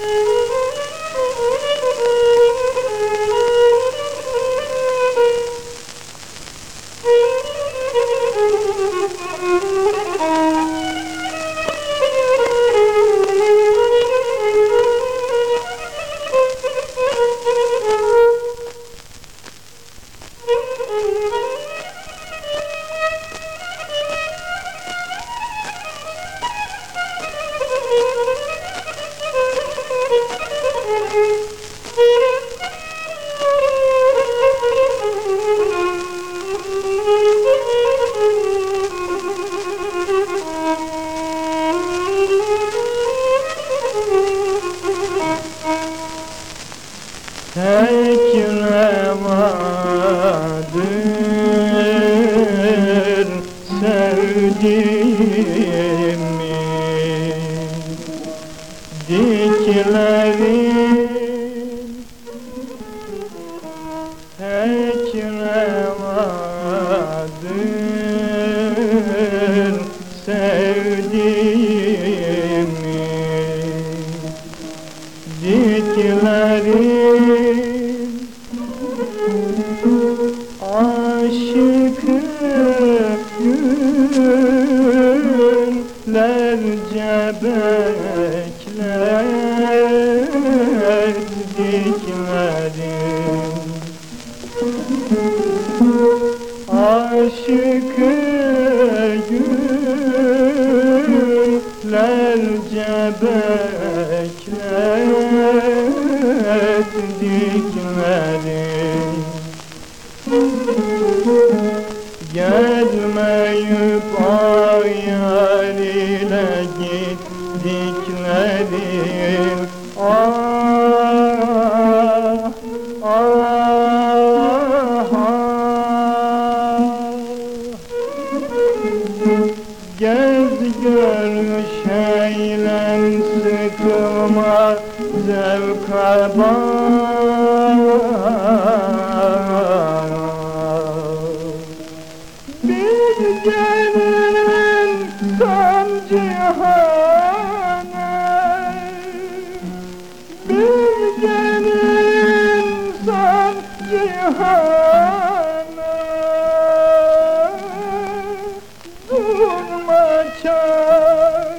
Mm-hmm. Tek revadır sevdiğimi Diklerin tek revadır sevdiğimi Diklerin aşık günlerce beklediklerim Aşık günlerce beklediklerim Gelmeyip ayar ile gittiklerim. Ah, ah, ah. Gez gör şeylen sıkılma zevka bak Gelin tam cihana Bir gelin tam cihana Durma çay